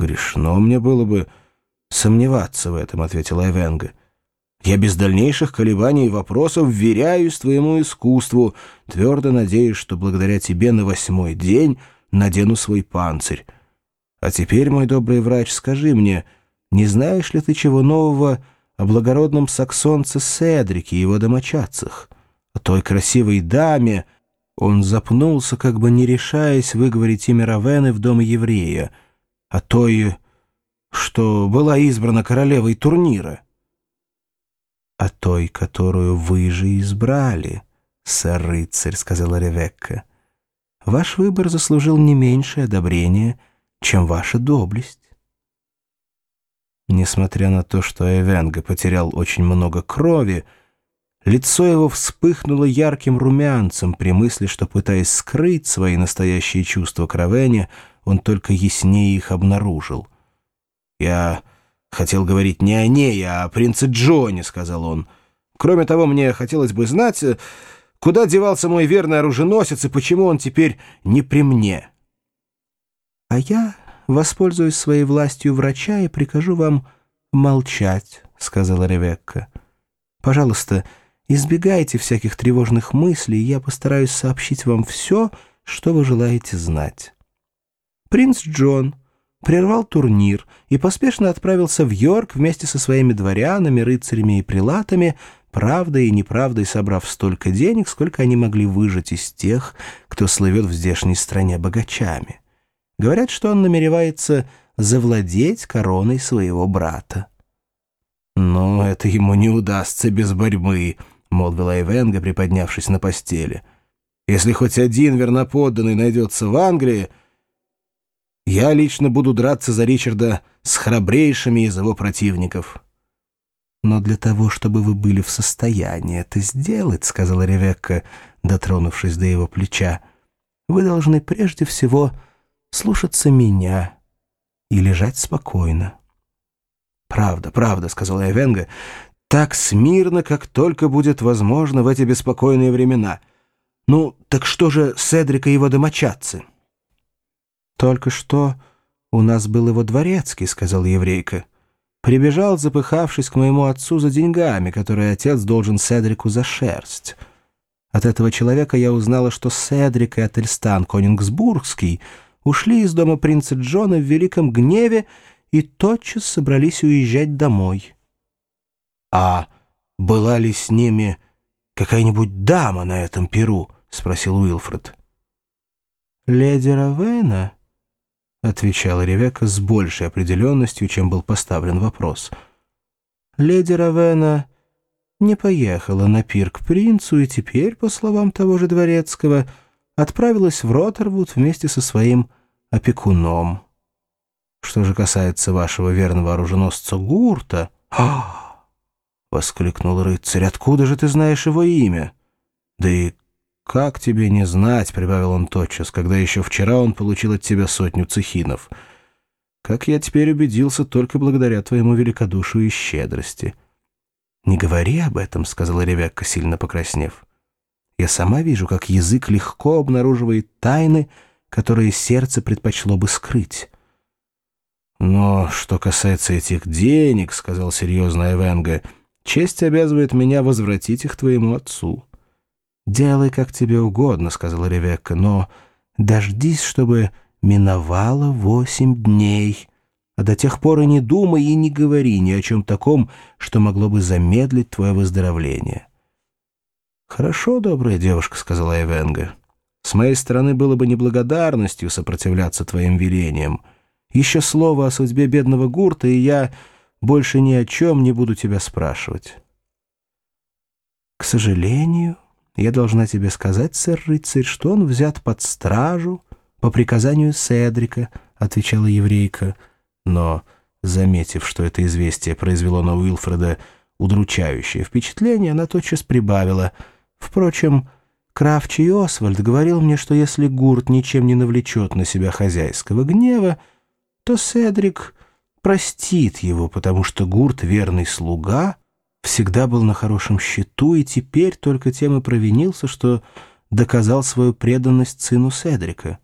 «Грешно мне было бы сомневаться в этом», — ответил Айвенга. «Я без дальнейших колебаний и вопросов вверяюсь твоему искусству, твердо надеюсь, что благодаря тебе на восьмой день надену свой панцирь. А теперь, мой добрый врач, скажи мне, не знаешь ли ты чего нового о благородном саксонце Седрике и его домочадцах, о той красивой даме, он запнулся, как бы не решаясь выговорить имя Равены в доме еврея, о той, что была избрана королевой турнира. «О той, которую вы же избрали, сэр-рыцарь», — сказала Ревекка. «Ваш выбор заслужил не меньшее одобрение, чем ваша доблесть». Несмотря на то, что Эвенга потерял очень много крови, Лицо его вспыхнуло ярким румянцем при мысли, что, пытаясь скрыть свои настоящие чувства к Равене, он только яснее их обнаружил. «Я хотел говорить не о ней, а о принце Джоне», — сказал он. «Кроме того, мне хотелось бы знать, куда девался мой верный оруженосец и почему он теперь не при мне». «А я воспользуюсь своей властью врача и прикажу вам молчать», — сказала Ревекка. «Пожалуйста, — Избегайте всяких тревожных мыслей, я постараюсь сообщить вам все, что вы желаете знать. Принц Джон прервал турнир и поспешно отправился в Йорк вместе со своими дворянами, рыцарями и прилатами, правдой и неправдой собрав столько денег, сколько они могли выжать из тех, кто слывет в здешней стране богачами. Говорят, что он намеревается завладеть короной своего брата. Но это ему не удастся без борьбы, — молвила Эвенга, приподнявшись на постели. «Если хоть один верноподданный найдется в Англии, я лично буду драться за Ричарда с храбрейшими из его противников». «Но для того, чтобы вы были в состоянии это сделать, — сказала Ревекка, дотронувшись до его плеча, — вы должны прежде всего слушаться меня и лежать спокойно». «Правда, правда», — сказала Эвенга, так смирно, как только будет возможно в эти беспокойные времена. Ну, так что же Седрик и его домочадцы? «Только что у нас был его дворецкий», — сказал еврейка. «Прибежал, запыхавшись к моему отцу за деньгами, которые отец должен Седрику за шерсть. От этого человека я узнала, что Седрик и Ательстан Конингсбургский ушли из дома принца Джона в великом гневе и тотчас собрались уезжать домой». «А была ли с ними какая-нибудь дама на этом перу?» — спросил Уилфред. «Леди Равена?» — отвечала Ревека с большей определенностью, чем был поставлен вопрос. «Леди Равена не поехала на пир к принцу и теперь, по словам того же дворецкого, отправилась в Роттервуд вместе со своим опекуном. Что же касается вашего верного оруженосца Гурта... Ах! — воскликнул рыцарь. «Откуда же ты знаешь его имя?» «Да и как тебе не знать?» — прибавил он тотчас, когда еще вчера он получил от тебя сотню цехинов. «Как я теперь убедился только благодаря твоему великодушию и щедрости». «Не говори об этом», — сказала Ревекка, сильно покраснев. «Я сама вижу, как язык легко обнаруживает тайны, которые сердце предпочло бы скрыть». «Но что касается этих денег», — сказал серьезно Эвенга, — Честь обязывает меня возвратить их твоему отцу». «Делай, как тебе угодно», — сказала Ревекка, — «но дождись, чтобы миновало восемь дней, а до тех пор и не думай и не говори ни о чем таком, что могло бы замедлить твое выздоровление». «Хорошо, добрая девушка», — сказала Эвенга. «С моей стороны было бы неблагодарностью сопротивляться твоим велениям. Еще слово о судьбе бедного Гурта, и я...» больше ни о чем не буду тебя спрашивать». «К сожалению, я должна тебе сказать, сэр-рыцарь, что он взят под стражу по приказанию Седрика», — отвечала еврейка. Но, заметив, что это известие произвело на Уилфреда удручающее впечатление, она тотчас прибавила. «Впрочем, Кравчий Освальд говорил мне, что если Гурт ничем не навлечет на себя хозяйского гнева, то Седрик простит его, потому что Гурт, верный слуга, всегда был на хорошем счету и теперь только тем и провинился, что доказал свою преданность сыну Седрика.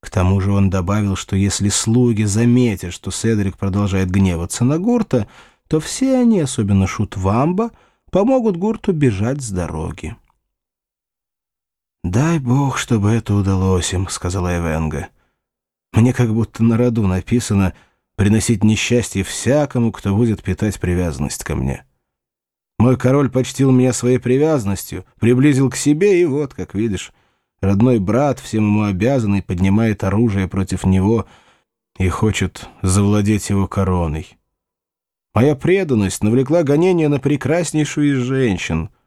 К тому же он добавил, что если слуги заметят, что Седрик продолжает гневаться на Гурта, то все они, особенно Шут Вамба, помогут Гурту бежать с дороги. «Дай бог, чтобы это удалось им», — сказала Эвенга. «Мне как будто на роду написано приносить несчастье всякому, кто будет питать привязанность ко мне. Мой король почтил меня своей привязанностью, приблизил к себе, и вот, как видишь, родной брат, всем ему обязанный, поднимает оружие против него и хочет завладеть его короной. Моя преданность навлекла гонение на прекраснейшую из женщин —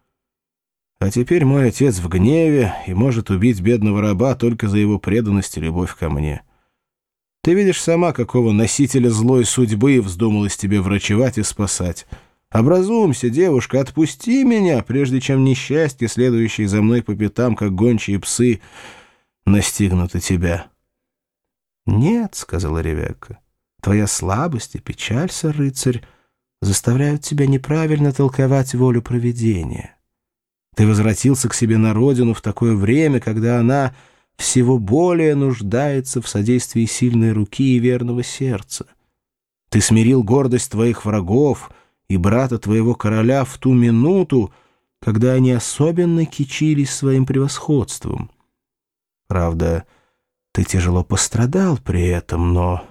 а теперь мой отец в гневе и может убить бедного раба только за его преданность и любовь ко мне. Ты видишь сама, какого носителя злой судьбы вздумалось тебе врачевать и спасать. Образумся, девушка, отпусти меня, прежде чем несчастье, следующие за мной по пятам, как гончие псы, настигнут и тебя». «Нет», — сказала Ревекка, — «твоя слабость и печаль, сэр рыцарь, заставляют тебя неправильно толковать волю провидения». Ты возвратился к себе на родину в такое время, когда она всего более нуждается в содействии сильной руки и верного сердца. Ты смирил гордость твоих врагов и брата твоего короля в ту минуту, когда они особенно кичились своим превосходством. Правда, ты тяжело пострадал при этом, но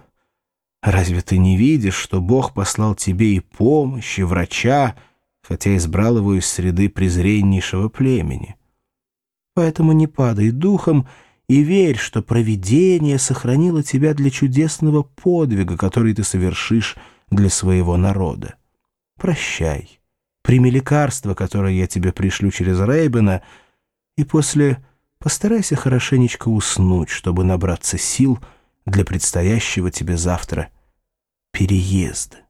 разве ты не видишь, что Бог послал тебе и помощь, и врача, хотя избрал его из среды презреннейшего племени. Поэтому не падай духом и верь, что провидение сохранило тебя для чудесного подвига, который ты совершишь для своего народа. Прощай, прими лекарство, которое я тебе пришлю через Рейбена, и после постарайся хорошенечко уснуть, чтобы набраться сил для предстоящего тебе завтра переезда.